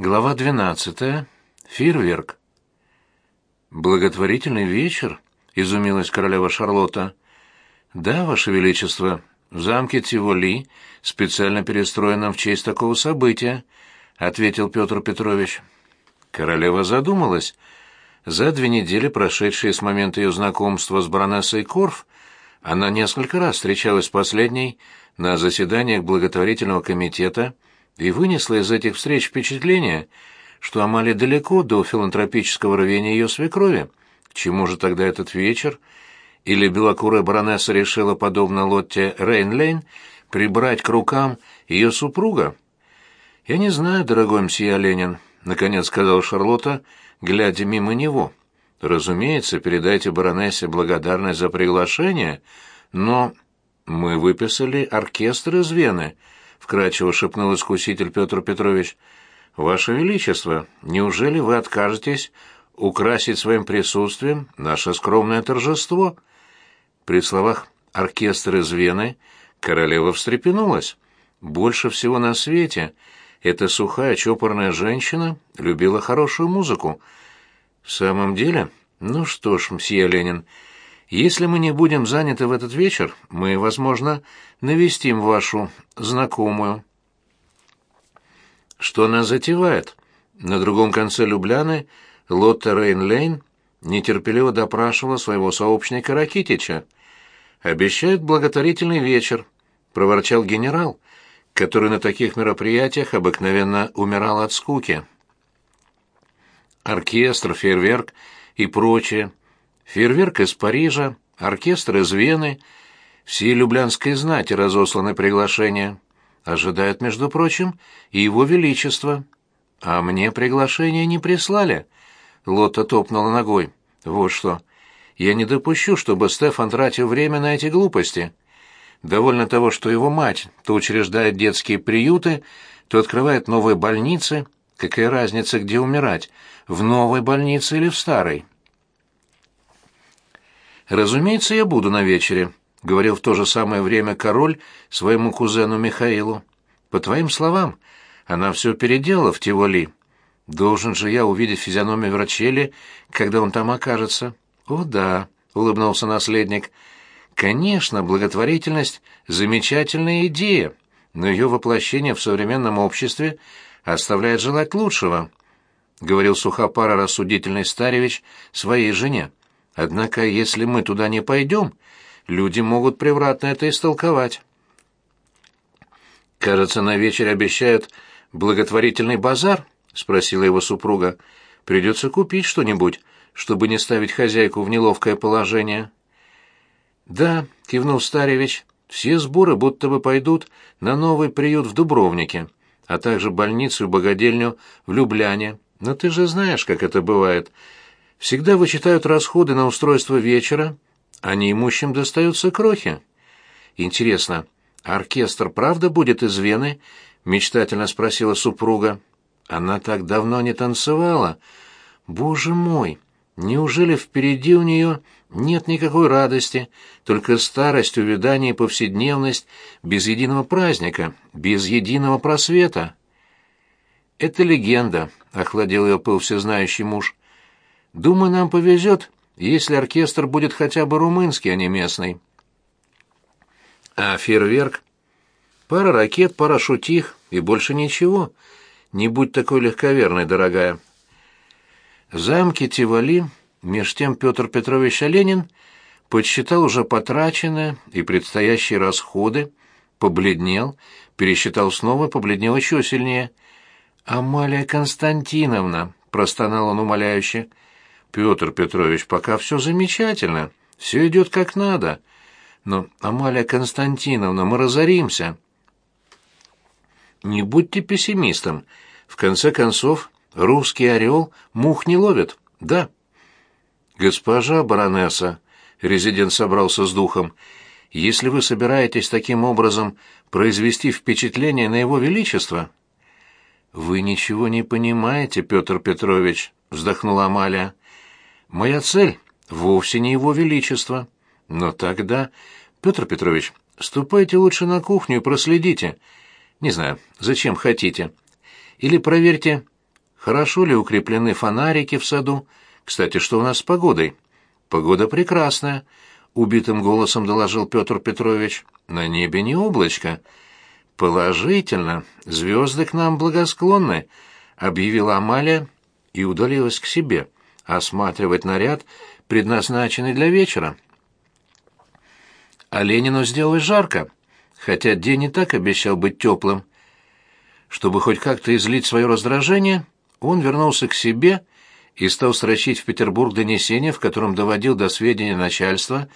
Глава 12. Фейерверк. Благотворительный вечер, изумилась королева Шарлотта. Да, ваше величество, в замке Тиволи, специально перестроенном в честь такого события, ответил Петр Петрович. Королева задумалась. За две недели, прошедшие с момента ее знакомства с баронессой Корф, она несколько раз встречалась с последней на заседаниях благотворительного комитета и вынесла из этих встреч впечатление, что Амалия далеко до филантропического рвения ее свекрови. К чему же тогда этот вечер? Или белокурая баронесса решила, подобно Лотте Рейнлейн, прибрать к рукам ее супруга? «Я не знаю, дорогой мсье Оленин», — наконец сказал Шарлотта, глядя мимо него. «Разумеется, передайте баронессе благодарность за приглашение, но мы выписали оркестр из Вены», — вкрадчиво шепнул искуситель Петр Петрович. «Ваше Величество, неужели вы откажетесь украсить своим присутствием наше скромное торжество?» При словах «оркестр из Вены» королева встрепенулась. Больше всего на свете эта сухая, чопорная женщина любила хорошую музыку. «В самом деле? Ну что ж, мсье Ленин, если мы не будем заняты в этот вечер, мы, возможно, навестим вашу знакомую. Что она затевает? На другом конце Любляны Лотта Рейнлейн нетерпеливо допрашивала своего сообщника Ракитича. «Обещают благотворительный вечер», — проворчал генерал, который на таких мероприятиях обыкновенно умирал от скуки. Оркестр, фейерверк и прочее — Фейерверк из Парижа, оркестр из Вены, все люблянской знати разосланы приглашения. Ожидают, между прочим, и его величество. А мне приглашение не прислали. Лотта топнула ногой. Вот что. Я не допущу, чтобы Стефан тратил время на эти глупости. Довольно того, что его мать то учреждает детские приюты, то открывает новые больницы. Какая разница, где умирать, в новой больнице или в старой? «Разумеется, я буду на вечере», — говорил в то же самое время король своему кузену Михаилу. «По твоим словам, она все переделала в Тиволи. Должен же я увидеть физиономию Врачели, когда он там окажется». «О да», — улыбнулся наследник. «Конечно, благотворительность — замечательная идея, но ее воплощение в современном обществе оставляет желать лучшего», — говорил сухопаро рассудительный старевич своей жене. Однако, если мы туда не пойдем, люди могут превратно это истолковать. «Кажется, на вечер обещают благотворительный базар?» — спросила его супруга. «Придется купить что-нибудь, чтобы не ставить хозяйку в неловкое положение». «Да», — кивнул Старевич, — «все сборы будто бы пойдут на новый приют в Дубровнике, а также больницу и богадельню в Любляне. Но ты же знаешь, как это бывает всегда вычитают расходы на устройство вечера, а неимущим достаются крохи. Интересно, оркестр правда будет из Вены? мечтательно спросила супруга. Она так давно не танцевала. Боже мой, неужели впереди у нее нет никакой радости, только старость, увядание и повседневность без единого праздника, без единого просвета? Это легенда, охладил ее пыл всезнающий муж. Думаю, нам повезет, если оркестр будет хотя бы румынский, а не местный. А фейерверк? Пара ракет, пара шутих и больше ничего. Не будь такой легковерной, дорогая. В замке Тивали, меж тем Петр Петрович Оленин подсчитал уже потраченное и предстоящие расходы, побледнел, пересчитал снова, побледнел еще сильнее. «Амалия Константиновна», — простонал он умоляюще, — Петр Петрович, пока все замечательно, все идет как надо. Но, Амалия Константиновна, мы разоримся. Не будьте пессимистом. В конце концов, русский орел мух не ловит, да? Госпожа баронесса, резидент собрался с духом, если вы собираетесь таким образом произвести впечатление на его величество... Вы ничего не понимаете, Петр Петрович, вздохнула Амалия. Моя цель вовсе не его величество. Но тогда, Петр Петрович, ступайте лучше на кухню и проследите. Не знаю, зачем хотите. Или проверьте, хорошо ли укреплены фонарики в саду. Кстати, что у нас с погодой? Погода прекрасная, убитым голосом доложил Петр Петрович. На небе не облачко. Положительно, звезды к нам благосклонны, объявила Амалия и удалилась к себе, осматривать наряд, предназначенный для вечера. А Ленину сделалось жарко, хотя день и так обещал быть теплым. Чтобы хоть как-то излить свое раздражение, он вернулся к себе и стал строчить в Петербург донесение, в котором доводил до сведения начальства,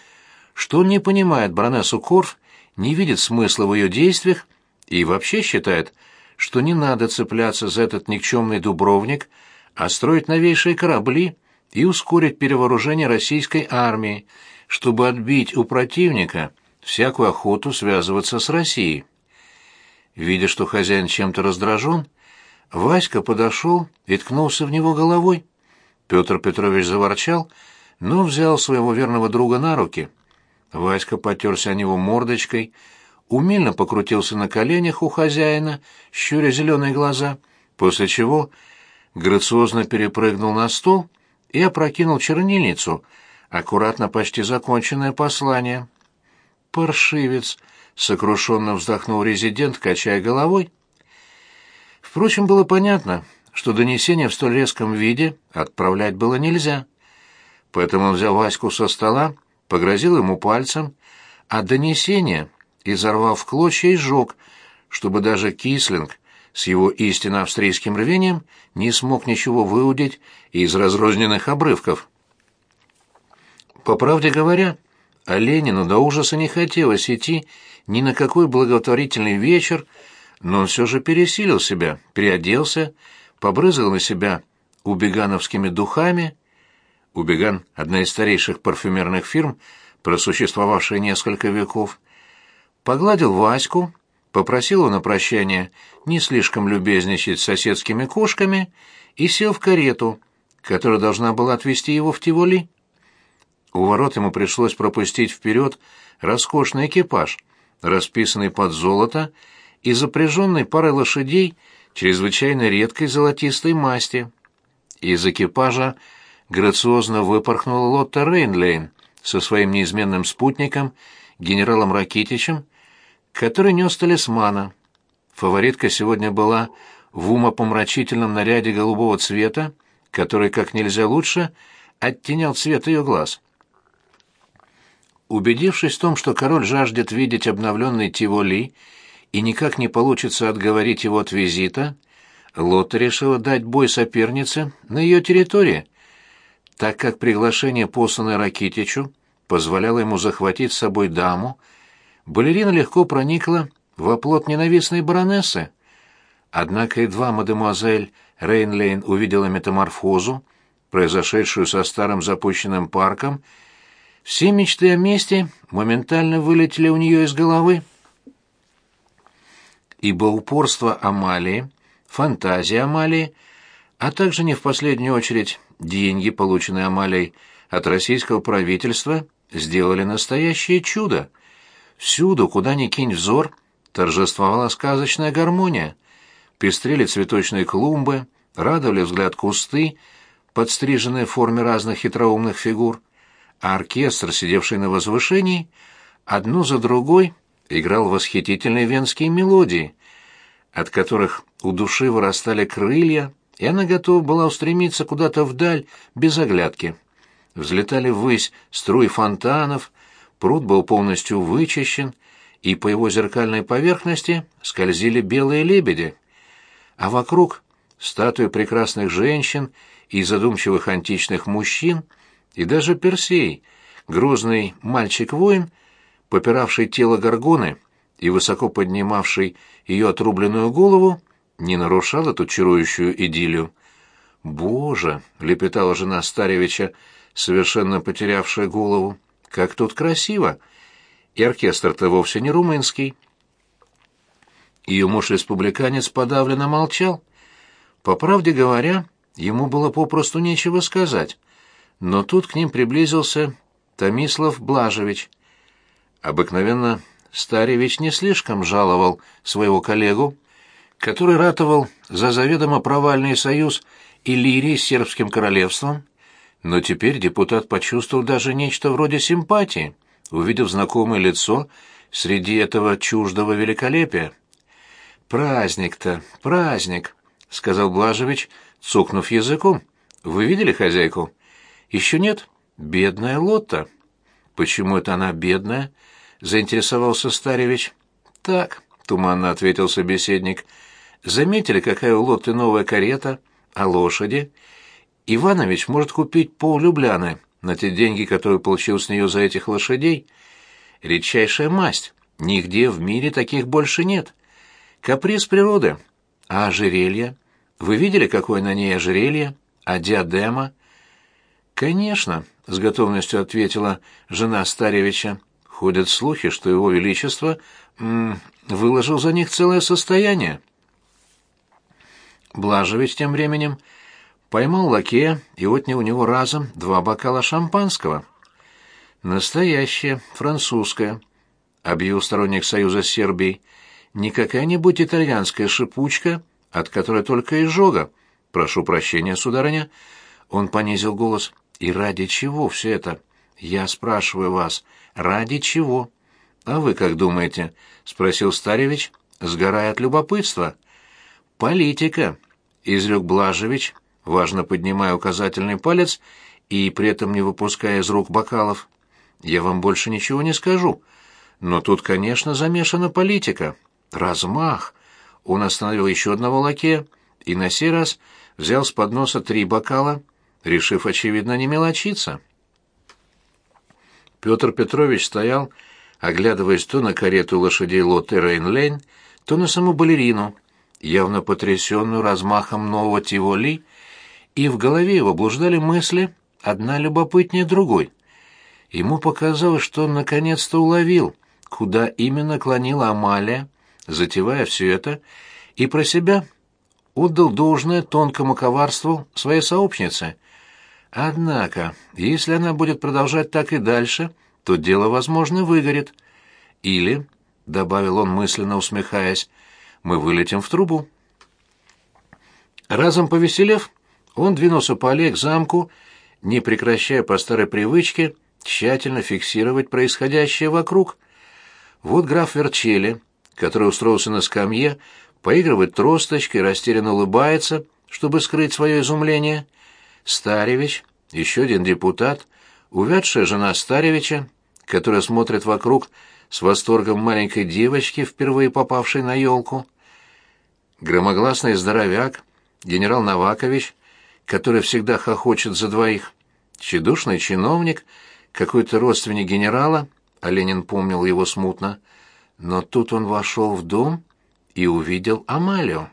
что он не понимает баронессу Корф, не видит смысла в ее действиях и вообще считает, что не надо цепляться за этот никчемный дубровник, а строить новейшие корабли и ускорить перевооружение российской армии, чтобы отбить у противника всякую охоту связываться с Россией. Видя, что хозяин чем-то раздражен, Васька подошел и ткнулся в него головой. Петр Петрович заворчал, но взял своего верного друга на руки. Васька потерся о него мордочкой, умильно покрутился на коленях у хозяина, щуря зеленые глаза, после чего грациозно перепрыгнул на стол и опрокинул чернильницу, аккуратно почти законченное послание. «Паршивец!» — сокрушенно вздохнул резидент, качая головой. Впрочем, было понятно, что донесение в столь резком виде отправлять было нельзя. Поэтому он взял Ваську со стола, погрозил ему пальцем, а донесение изорвал в клочья и сжег, чтобы даже Кислинг с его истинно австрийским рвением не смог ничего выудить из разрозненных обрывков. По правде говоря, а Ленину до ужаса не хотелось идти ни на какой благотворительный вечер, но он все же пересилил себя, переоделся, побрызгал на себя убегановскими духами. Убеган — одна из старейших парфюмерных фирм, просуществовавшая несколько веков. Погладил Ваську, попросил его на прощание не слишком любезничать с соседскими кошками и сел в карету, которая должна была отвезти его в Тиволи. У ворот ему пришлось пропустить вперед роскошный экипаж, расписанный под золото и запряженный парой лошадей чрезвычайно редкой золотистой масти. Из экипажа грациозно выпорхнула Лотта Рейнлейн со своим неизменным спутником, генералом Ракитичем, который нес талисмана. Фаворитка сегодня была в умопомрачительном наряде голубого цвета, который как нельзя лучше оттенял цвет ее глаз. Убедившись в том, что король жаждет видеть обновленный Тиволи и никак не получится отговорить его от визита, Лотта решила дать бой сопернице на ее территории, так как приглашение, посланное Ракитичу, позволяло ему захватить с собой даму, балерина легко проникла в оплот ненавистной баронессы. Однако едва мадемуазель Рейнлейн увидела метаморфозу, произошедшую со старым запущенным парком, все мечты о мести моментально вылетели у нее из головы. Ибо упорство Амалии, фантазия Амалии, а также не в последнюю очередь деньги, полученные Амалией от российского правительства, сделали настоящее чудо. Всюду, куда ни кинь взор, торжествовала сказочная гармония. Пестрели цветочные клумбы, радовали взгляд кусты, подстриженные в форме разных хитроумных фигур а оркестр, сидевший на возвышении, одну за другой играл восхитительные венские мелодии, от которых у души вырастали крылья, и она готова была устремиться куда-то вдаль без оглядки. Взлетали ввысь струи фонтанов, пруд был полностью вычищен, и по его зеркальной поверхности скользили белые лебеди. А вокруг статуи прекрасных женщин и задумчивых античных мужчин — и даже Персей, грозный мальчик-воин, попиравший тело Горгоны и высоко поднимавший ее отрубленную голову, не нарушал эту чарующую идиллию. «Боже!» — лепетала жена Старевича, совершенно потерявшая голову. «Как тут красиво! И оркестр-то вовсе не румынский». Ее муж-республиканец подавленно молчал. По правде говоря, ему было попросту нечего сказать — но тут к ним приблизился Томислав Блажевич. Обыкновенно Старевич не слишком жаловал своего коллегу, который ратовал за заведомо провальный союз Иллирии с сербским королевством, но теперь депутат почувствовал даже нечто вроде симпатии, увидев знакомое лицо среди этого чуждого великолепия. «Праздник-то, праздник», — сказал Блажевич, цокнув языком. «Вы видели хозяйку?» «Еще нет? Бедная Лотта». «Почему это она бедная?» — заинтересовался Старевич. «Так», — туманно ответил собеседник. «Заметили, какая у Лотты новая карета, а лошади?» Иванович может купить пол Любляны на те деньги, которые получил с нее за этих лошадей. Редчайшая масть. Нигде в мире таких больше нет. Каприз природы. А ожерелье? Вы видели, какое на ней ожерелье? А диадема? Конечно, с готовностью ответила жена Старевича. Ходят слухи, что его величество м -м, выложил за них целое состояние. Блажевич тем временем поймал лакея и отнял у него разом два бокала шампанского. «Настоящее, французское», — объявил сторонник Союза с Сербией. «Не какая-нибудь итальянская шипучка, от которой только изжога. Прошу прощения, сударыня». Он понизил голос. «И ради чего все это? Я спрашиваю вас, ради чего?» «А вы как думаете?» — спросил Старевич, сгорая от любопытства. «Политика», — изрек Блажевич, важно поднимая указательный палец и при этом не выпуская из рук бокалов. «Я вам больше ничего не скажу. Но тут, конечно, замешана политика. Размах!» Он остановил еще одного лакея и на сей раз взял с подноса три бокала, решив, очевидно, не мелочиться. Петр Петрович стоял, оглядываясь то на карету лошадей Лотте Рейнлейн, то на саму балерину, явно потрясенную размахом нового Тиволи и в голове его блуждали мысли, одна любопытнее другой. Ему показалось, что он наконец-то уловил, куда именно клонила Амалия, затевая все это, и про себя отдал должное тонкому коварству своей сообщницы. Однако, если она будет продолжать так и дальше, то дело, возможно, выгорит. Или, — добавил он мысленно усмехаясь, — мы вылетим в трубу. Разом повеселев, он двинулся по аллее к замку, не прекращая по старой привычке тщательно фиксировать происходящее вокруг. Вот граф Верчели, который устроился на скамье, поигрывает тросточкой, растерянно улыбается, чтобы скрыть свое изумление. Старевич, еще один депутат, увядшая жена Старевича, которая смотрит вокруг с восторгом маленькой девочки, впервые попавшей на елку. Громогласный здоровяк, генерал Навакович, который всегда хохочет за двоих. Тщедушный чиновник, какой-то родственник генерала, а Ленин помнил его смутно. Но тут он вошел в дом и увидел Амалию.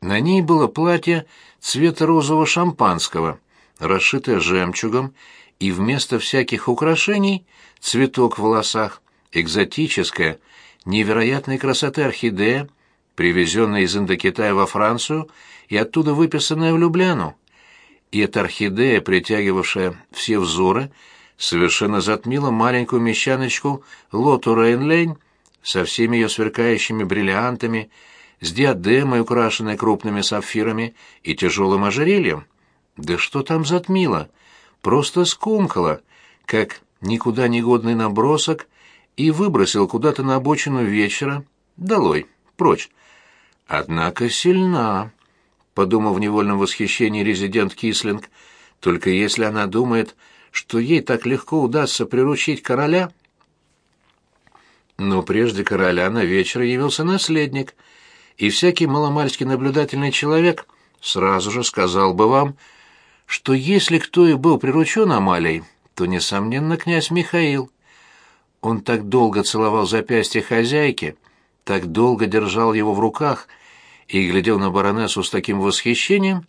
На ней было платье цвета розового шампанского, расшитое жемчугом, и вместо всяких украшений цветок в волосах, экзотическая, невероятной красоты орхидея, привезенная из Индокитая во Францию и оттуда выписанная в Любляну и эта орхидея, притягивавшая все взоры, совершенно затмила маленькую мещаночку Лоту Рейнлейн со всеми ее сверкающими бриллиантами, с диадемой, украшенной крупными сапфирами и тяжелым ожерельем. Да что там затмило? Просто скомкала, как никуда не годный набросок, и выбросил куда-то на обочину вечера, долой, прочь. Однако сильна подумал в невольном восхищении резидент Кислинг. Только если она думает, что ей так легко удастся приручить короля. Но прежде короля на вечер явился наследник, и всякий маломальски наблюдательный человек сразу же сказал бы вам, что если кто и был приручен Амалией, то, несомненно, князь Михаил. Он так долго целовал запястье хозяйки, так долго держал его в руках — и глядел на баронессу с таким восхищением,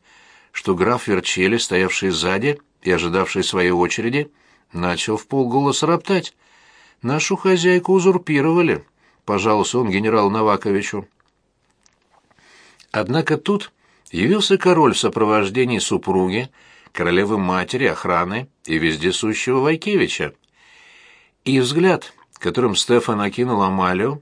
что граф Верчели, стоявший сзади и ожидавший своей очереди, начал в полголоса роптать. «Нашу хозяйку узурпировали», — пожаловался он генералу Наваковичу. Однако тут явился король в сопровождении супруги, королевы матери, охраны и вездесущего Вайкевича. И взгляд, которым Стефан окинул Амалию,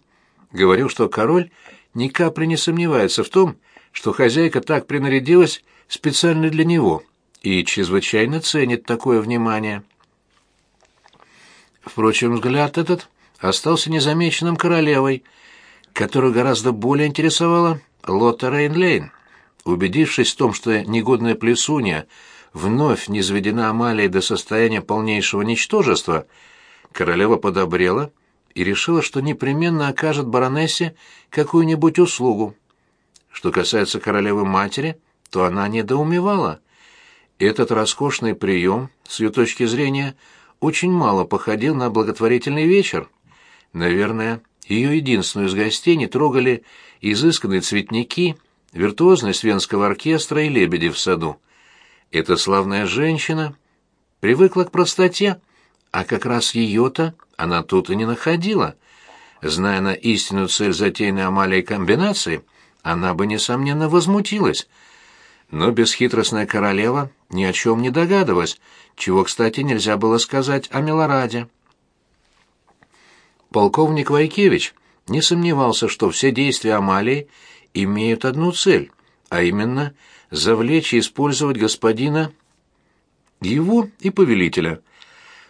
говорил, что король ни капли не сомневается в том, что хозяйка так принарядилась специально для него и чрезвычайно ценит такое внимание. Впрочем, взгляд этот остался незамеченным королевой, которую гораздо более интересовала Лотта Рейнлейн. Убедившись в том, что негодная плесунья вновь не заведена Амалией до состояния полнейшего ничтожества, королева подобрела и решила, что непременно окажет баронессе какую-нибудь услугу. Что касается королевы-матери, то она недоумевала. Этот роскошный прием, с ее точки зрения, очень мало походил на благотворительный вечер. Наверное, ее единственную из гостей не трогали изысканные цветники, виртуозность венского оркестра и лебеди в саду. Эта славная женщина привыкла к простоте, а как раз ее-то она тут и не находила. Зная на истинную цель затеянной Амалией комбинации, она бы, несомненно, возмутилась. Но бесхитростная королева ни о чем не догадывалась, чего, кстати, нельзя было сказать о Милораде. Полковник Вайкевич не сомневался, что все действия Амалии имеют одну цель, а именно завлечь и использовать господина его и повелителя.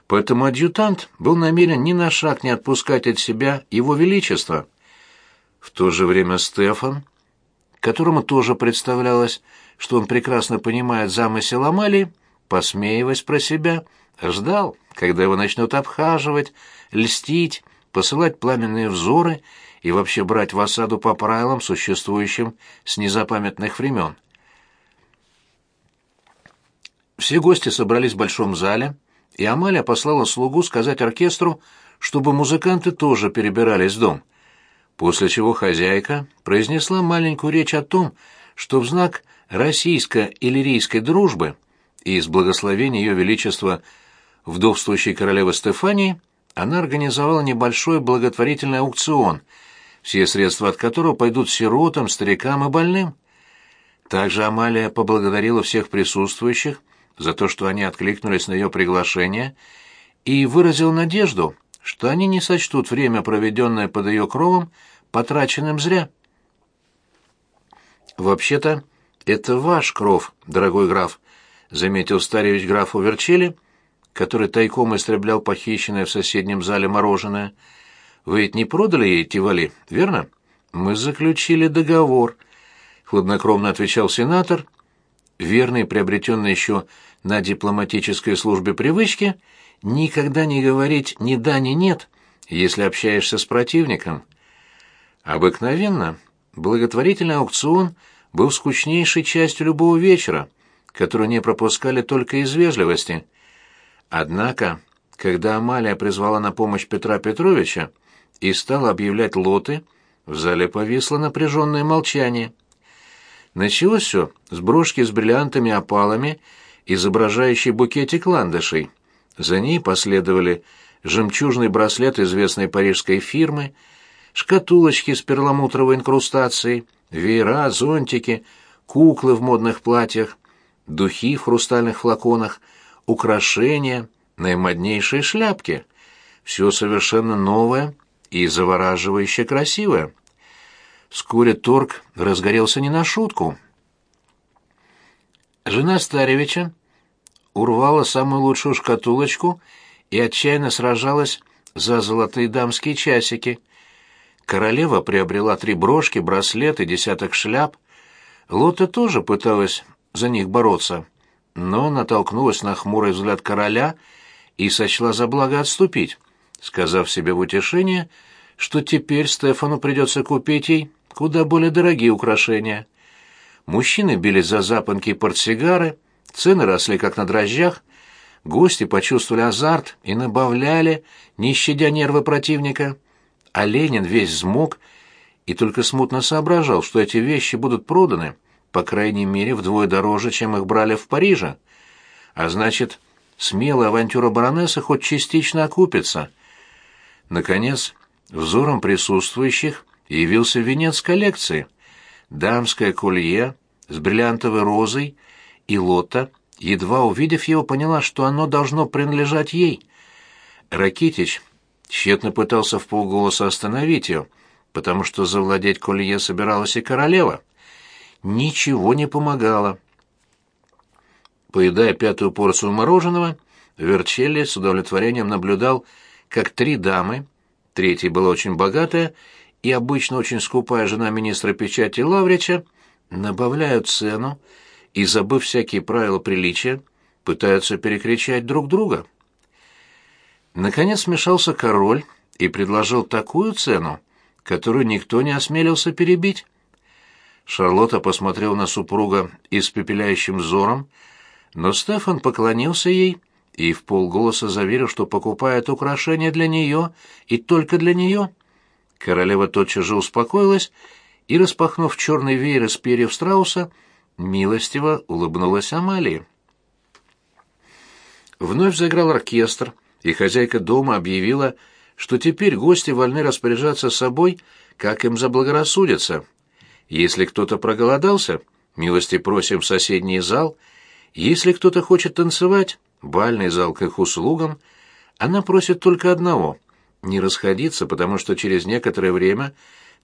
Поэтому адъютант был намерен ни на шаг не отпускать от себя его величество. В то же время Стефан, которому тоже представлялось, что он прекрасно понимает замысел Амалии, посмеиваясь про себя, ждал, когда его начнут обхаживать, льстить, посылать пламенные взоры и вообще брать в осаду по правилам, существующим с незапамятных времен. Все гости собрались в большом зале, и Амалия послала слугу сказать оркестру, чтобы музыканты тоже перебирались в дом. После чего хозяйка произнесла маленькую речь о том, что в знак российско-иллирийской дружбы и из благословения ее величества вдовствующей королевы Стефании она организовала небольшой благотворительный аукцион, все средства от которого пойдут сиротам, старикам и больным. Также Амалия поблагодарила всех присутствующих за то, что они откликнулись на ее приглашение, и выразила надежду, что они не сочтут время, проведенное под ее кровом, потраченным зря. «Вообще-то, это ваш кров, дорогой граф», — заметил старевич графу Верчели, который тайком истреблял похищенное в соседнем зале мороженое. «Вы ведь не продали ей Тивали, верно?» «Мы заключили договор», — хладнокровно отвечал сенатор, верный, приобретенный еще на дипломатической службе привычки никогда не говорить ни да, ни нет, если общаешься с противником. Обыкновенно благотворительный аукцион был скучнейшей частью любого вечера, которую не пропускали только из вежливости. Однако, когда Амалия призвала на помощь Петра Петровича и стала объявлять лоты, в зале повисло напряженное молчание. Началось все с брошки с бриллиантами опалами изображающий букетик ландышей. За ней последовали жемчужный браслет известной парижской фирмы, шкатулочки с перламутровой инкрустацией, веера, зонтики, куклы в модных платьях, духи в хрустальных флаконах, украшения, наимоднейшие шляпки. Все совершенно новое и завораживающе красивое. Вскоре торг разгорелся не на шутку. Жена Старевича урвала самую лучшую шкатулочку и отчаянно сражалась за золотые дамские часики. Королева приобрела три брошки, браслет и десяток шляп. Лота тоже пыталась за них бороться, но натолкнулась на хмурый взгляд короля и сочла за благо отступить, сказав себе в утешение, что теперь Стефану придется купить ей куда более дорогие украшения. Мужчины бились за запонки и портсигары, Цены росли как на дрожжах, гости почувствовали азарт и набавляли, не щадя нервы противника. А Ленин весь взмок и только смутно соображал, что эти вещи будут проданы, по крайней мере, вдвое дороже, чем их брали в Париже. А значит, смелая авантюра баронессы хоть частично окупится. Наконец, взором присутствующих явился венец коллекции. Дамское колье с бриллиантовой розой — и Лота, едва увидев его, поняла, что оно должно принадлежать ей. Ракитич тщетно пытался в полголоса остановить ее, потому что завладеть колье собиралась и королева. Ничего не помогало. Поедая пятую порцию мороженого, Верчелли с удовлетворением наблюдал, как три дамы, третья была очень богатая и обычно очень скупая жена министра печати Лаврича, набавляют цену и, забыв всякие правила приличия, пытаются перекричать друг друга. Наконец смешался король и предложил такую цену, которую никто не осмелился перебить. Шарлотта посмотрел на супруга испепеляющим взором, но Стефан поклонился ей и в полголоса заверил, что покупает украшения для нее и только для нее. Королева тотчас же успокоилась и, распахнув черный веер из перьев страуса, милостиво улыбнулась Амалии. Вновь заиграл оркестр, и хозяйка дома объявила, что теперь гости вольны распоряжаться собой, как им заблагорассудится. Если кто-то проголодался, милости просим в соседний зал. Если кто-то хочет танцевать, бальный зал к их услугам. Она просит только одного — не расходиться, потому что через некоторое время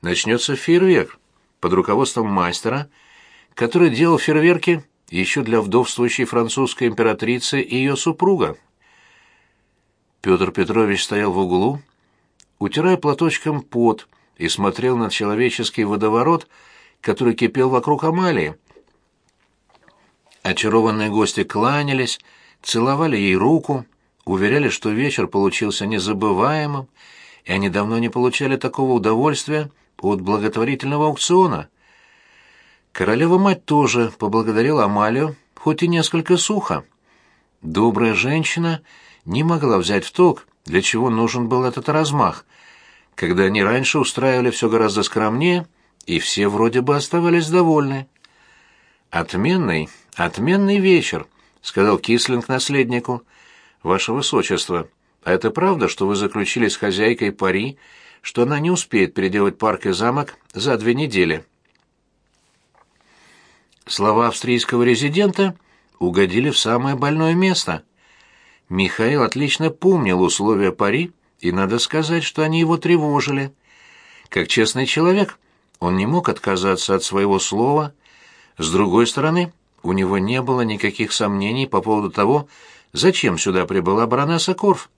начнется фейерверк под руководством мастера, который делал фейерверки еще для вдовствующей французской императрицы и ее супруга. Петр Петрович стоял в углу, утирая платочком пот, и смотрел на человеческий водоворот, который кипел вокруг Амалии. Очарованные гости кланялись, целовали ей руку, уверяли, что вечер получился незабываемым, и они давно не получали такого удовольствия от благотворительного аукциона. Королева-мать тоже поблагодарила Амалию, хоть и несколько сухо. Добрая женщина не могла взять в толк, для чего нужен был этот размах, когда они раньше устраивали все гораздо скромнее, и все вроде бы оставались довольны. «Отменный, отменный вечер», — сказал Кислинг наследнику. «Ваше Высочество, а это правда, что вы заключили с хозяйкой пари, что она не успеет переделать парк и замок за две недели?» Слова австрийского резидента угодили в самое больное место — Михаил отлично помнил условия пари, и надо сказать, что они его тревожили. Как честный человек, он не мог отказаться от своего слова. С другой стороны, у него не было никаких сомнений по поводу того, зачем сюда прибыла баронесса Корф.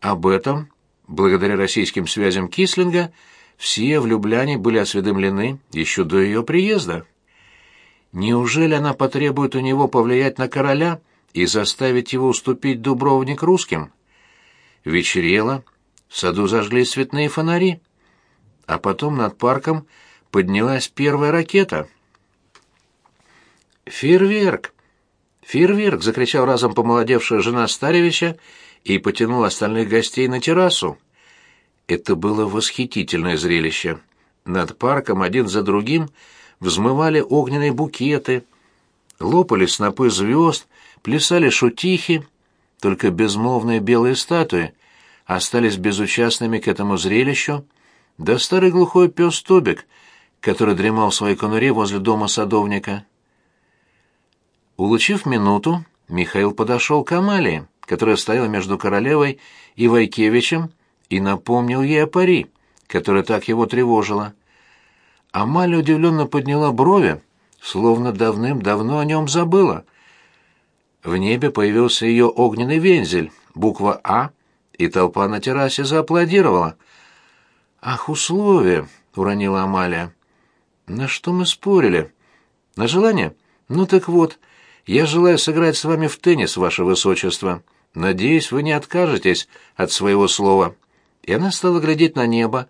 Об этом, благодаря российским связям Кислинга, все в Любляне были осведомлены еще до ее приезда. Неужели она потребует у него повлиять на короля и заставить его уступить Дубровник русским. Вечерело, в саду зажгли цветные фонари, а потом над парком поднялась первая ракета. «Фейерверк! Фейерверк!» — закричал разом помолодевшая жена Старевича и потянул остальных гостей на террасу. Это было восхитительное зрелище. Над парком один за другим взмывали огненные букеты, лопали снопы звезд, плясали шутихи, только безмолвные белые статуи остались безучастными к этому зрелищу, да старый глухой пес Тобик, который дремал в своей конуре возле дома садовника. Улучив минуту, Михаил подошел к Амалии, которая стояла между королевой и Вайкевичем, и напомнил ей о пари, которая так его тревожила. Амалия удивленно подняла брови, словно давным-давно о нем забыла — в небе появился ее огненный вензель, буква «А», и толпа на террасе зааплодировала. «Ах, условия!» — уронила Амалия. «На что мы спорили? На желание? Ну так вот, я желаю сыграть с вами в теннис, ваше высочество. Надеюсь, вы не откажетесь от своего слова». И она стала глядеть на небо,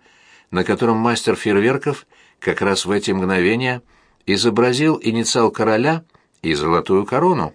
на котором мастер фейерверков как раз в эти мгновения изобразил инициал короля и золотую корону.